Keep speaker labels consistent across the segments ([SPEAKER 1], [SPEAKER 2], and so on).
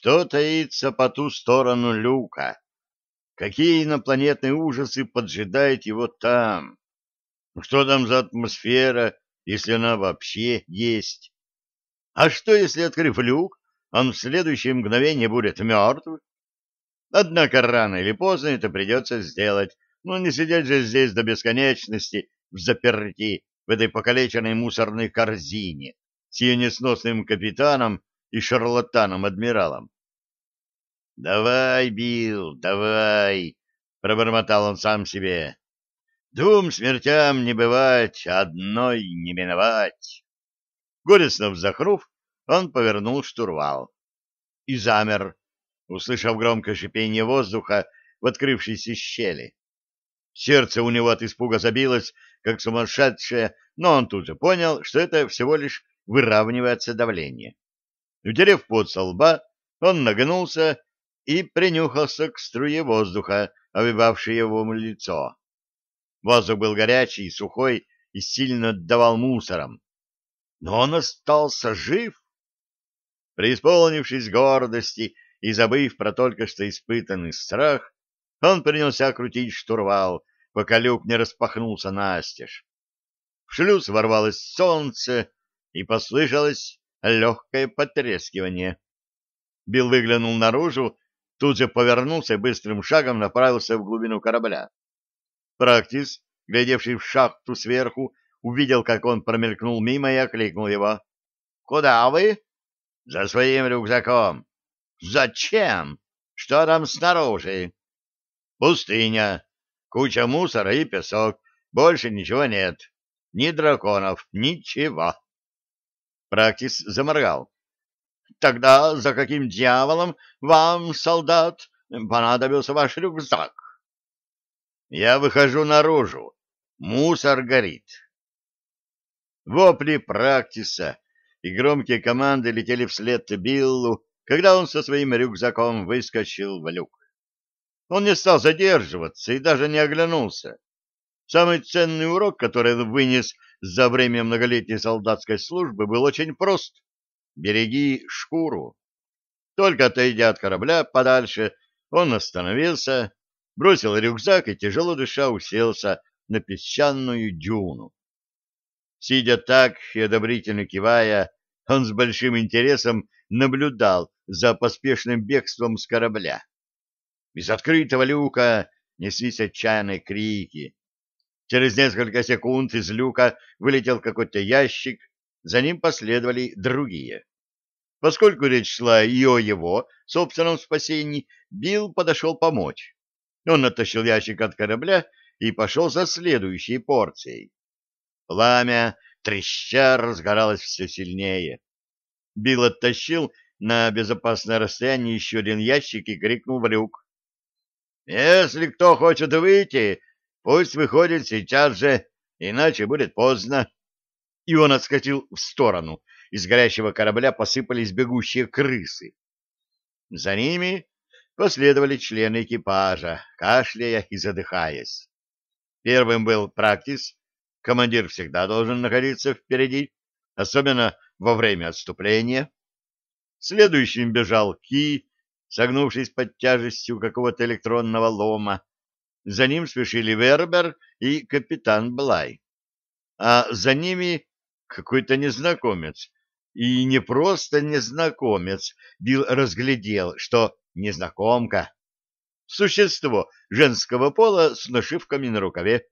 [SPEAKER 1] Что таится по ту сторону люка? Какие инопланетные ужасы поджидают его там? Что там за атмосфера, если она вообще есть? А что, если, открыв люк, он в следующее мгновение будет мертв? Однако рано или поздно это придется сделать, но не сидеть же здесь до бесконечности в заперти в этой покалеченной мусорной корзине с ее несносным капитаном и шарлатаном-адмиралом. — Давай, Билл, давай, — пробормотал он сам себе. — Двум смертям не бывать, одной не миновать. Горестно вздохнув, он повернул штурвал. И замер, услышав громкое шипение воздуха в открывшейся щели. Сердце у него от испуга забилось, как сумасшедшее, но он тут же понял, что это всего лишь выравнивается давление. Утерев пот со лба, он нагнулся и принюхался к струе воздуха, овивавшей его лицо. Воздух был горячий, сухой и сильно отдавал мусором. Но он остался жив. Преисполнившись гордости и забыв про только что испытанный страх, он принялся крутить штурвал, пока люк не распахнулся настежь. В шлюз ворвалось солнце, и послышалось легкое потрескивание. Билл выглянул наружу, тут же повернулся и быстрым шагом направился в глубину корабля. Практис, глядевший в шахту сверху, увидел, как он промелькнул мимо и окликнул его. — Куда вы? — За своим рюкзаком. — Зачем? Что там снаружи? — Пустыня. Куча мусора и песок. Больше ничего нет. Ни драконов, ничего. Практис заморгал. — Тогда за каким дьяволом вам, солдат, понадобился ваш рюкзак? — Я выхожу наружу. Мусор горит. Вопли Практиса и громкие команды летели вслед Биллу, когда он со своим рюкзаком выскочил в люк. Он не стал задерживаться и даже не оглянулся. Самый ценный урок, который он вынес за время многолетней солдатской службы, был очень прост. Береги шкуру. Только отойдя от корабля подальше, он остановился, бросил рюкзак и, тяжело дыша, уселся на песчаную дюну. Сидя так и одобрительно кивая, он с большим интересом наблюдал за поспешным бегством с корабля. Из открытого люка неслись отчаянные крики. Через несколько секунд из люка вылетел какой-то ящик, за ним последовали другие. Поскольку речь шла и о его собственном спасении, Билл подошел помочь. Он оттащил ящик от корабля и пошел за следующей порцией. Пламя, треща, разгоралось все сильнее. Билл оттащил на безопасное расстояние еще один ящик и крикнул в люк. «Если кто хочет выйти, пусть выходит сейчас же, иначе будет поздно». И он отскочил в сторону. Из горящего корабля посыпались бегущие крысы. За ними последовали члены экипажа, кашляя и задыхаясь. Первым был Практис, командир всегда должен находиться впереди, особенно во время отступления. Следующим бежал Ки, согнувшись под тяжестью какого-то электронного лома. За ним спешили Вербер и капитан Блай. А за ними какой-то незнакомец. И не просто незнакомец. Билл разглядел, что незнакомка. Существо женского пола с нашивками на рукаве.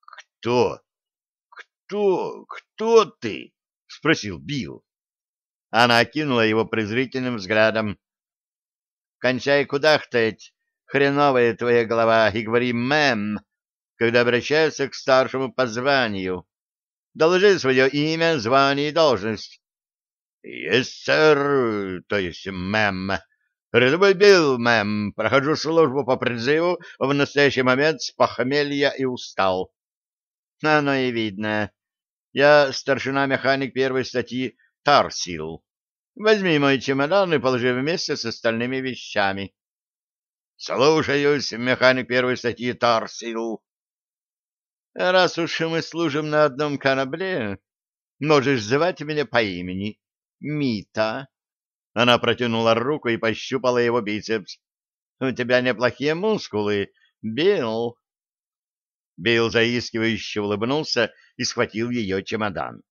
[SPEAKER 1] «Кто? Кто? Кто ты?» — спросил Билл. Она окинула его презрительным взглядом. «Кончай кудахтать, хреновая твоя голова, и говори «мэм», когда обращаются к старшему по званию. Доложи свое имя, звание и должность». «Есть, сэр, то есть мэм», Рядовой Билл, мэм, прохожу службу по призыву в настоящий момент с похмелья и устал. Оно и видно. Я старшина-механик первой статьи Тарсил. Возьми мой чемодан и положи вместе с остальными вещами. Слушаюсь, механик первой статьи Тарсил. Раз уж мы служим на одном корабле, можешь звать меня по имени Мита. Она протянула руку и пощупала его бицепс. «У тебя неплохие мускулы, Билл». Билл заискивающе улыбнулся и схватил ее чемодан.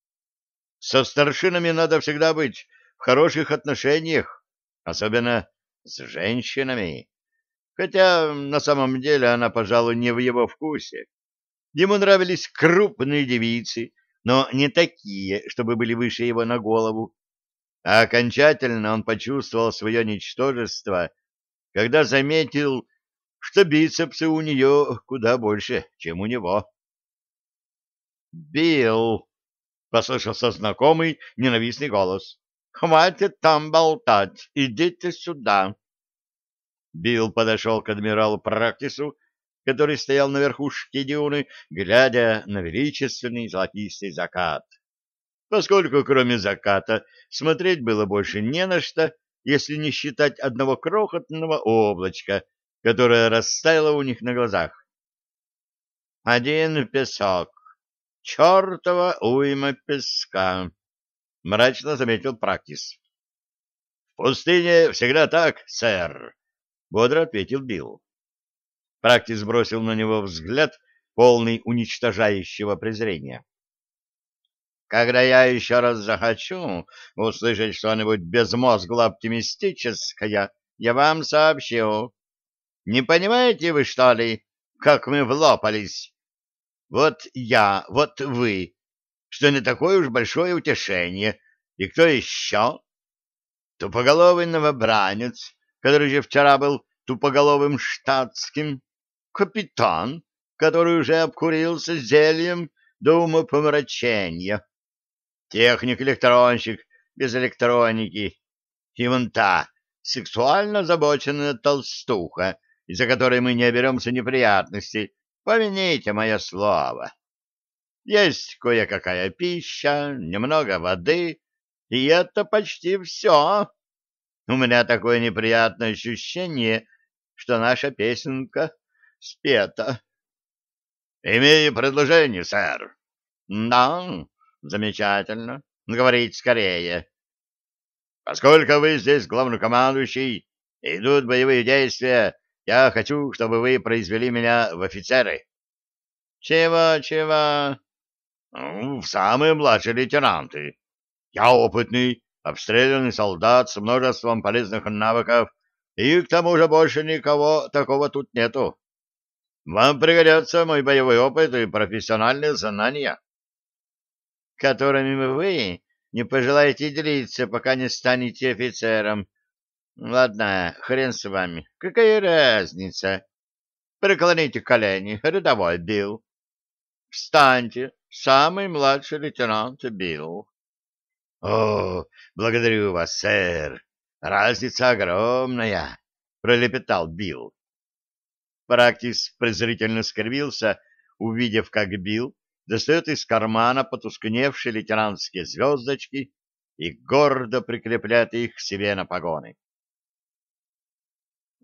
[SPEAKER 1] «Со старшинами надо всегда быть в хороших отношениях, особенно с женщинами. Хотя на самом деле она, пожалуй, не в его вкусе. Ему нравились крупные девицы, но не такие, чтобы были выше его на голову. А окончательно он почувствовал свое ничтожество, когда заметил, что бицепсы у нее куда больше, чем у него. «Билл!» — послышался знакомый ненавистный голос. «Хватит там болтать, идите сюда!» Билл подошел к адмиралу Практису, который стоял на верхушке дюны, глядя на величественный золотистый закат. Поскольку кроме заката смотреть было больше не на что, если не считать одного крохотного облачка, которое растаяло у них на глазах. «Один песок. Чертова уйма песка», — мрачно заметил Практис. «В пустыне всегда так, сэр», — бодро ответил Билл. Практис бросил на него взгляд, полный уничтожающего презрения. Когда я еще раз захочу услышать что-нибудь безмозгло-оптимистическое, я вам сообщу. Не понимаете вы, что ли, как мы влопались? Вот я, вот вы, что не такое уж большое утешение. И кто еще? Тупоголовый новобранец, который же вчера был тупоголовым штатским, капитан, который уже обкурился зельем до умопомрачения, техник-электронщик без электроники, и вон та сексуально озабоченная толстуха, из-за которой мы не оберемся неприятностей, помяните мое слово. Есть кое-какая пища, немного воды, и это почти все. У меня такое неприятное ощущение, что наша песенка спета. — Имею предложение, сэр. — Да, замечательно. Говорить скорее. — Поскольку вы здесь главнокомандующий, идут боевые действия, я хочу, чтобы вы произвели меня в офицеры. — Чего, чего? Ну, — В самые младшие лейтенанты. Я опытный, обстрелянный солдат с множеством полезных навыков, и к тому же больше никого такого тут нету. Вам пригодятся мой боевой опыт и профессиональные знания, которыми вы не пожелаете делиться, пока не станете офицером. Ладно, хрен с вами. Какая разница? Преклоните колени, рядовой Билл. Встаньте, самый младший лейтенант Билл. О, благодарю вас, сэр. Разница огромная, пролепетал Билл. Практис презрительно скривился, увидев, как Билл достает из кармана потускневшие лейтенантские звездочки и гордо прикрепляет их к себе на погоны.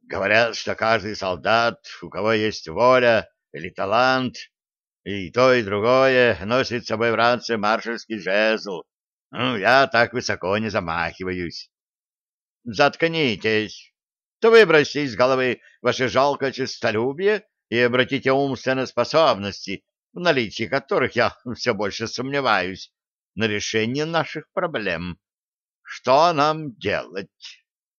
[SPEAKER 1] Говорят, что каждый солдат, у кого есть воля или талант, и то, и другое, носит с собой в ранце маршальский жезл. Ну, я так высоко не замахиваюсь. Заткнитесь то выбросьте из головы ваше жалкое честолюбие и обратите умственные способности, в наличии которых я все больше сомневаюсь, на решение наших проблем. Что нам делать?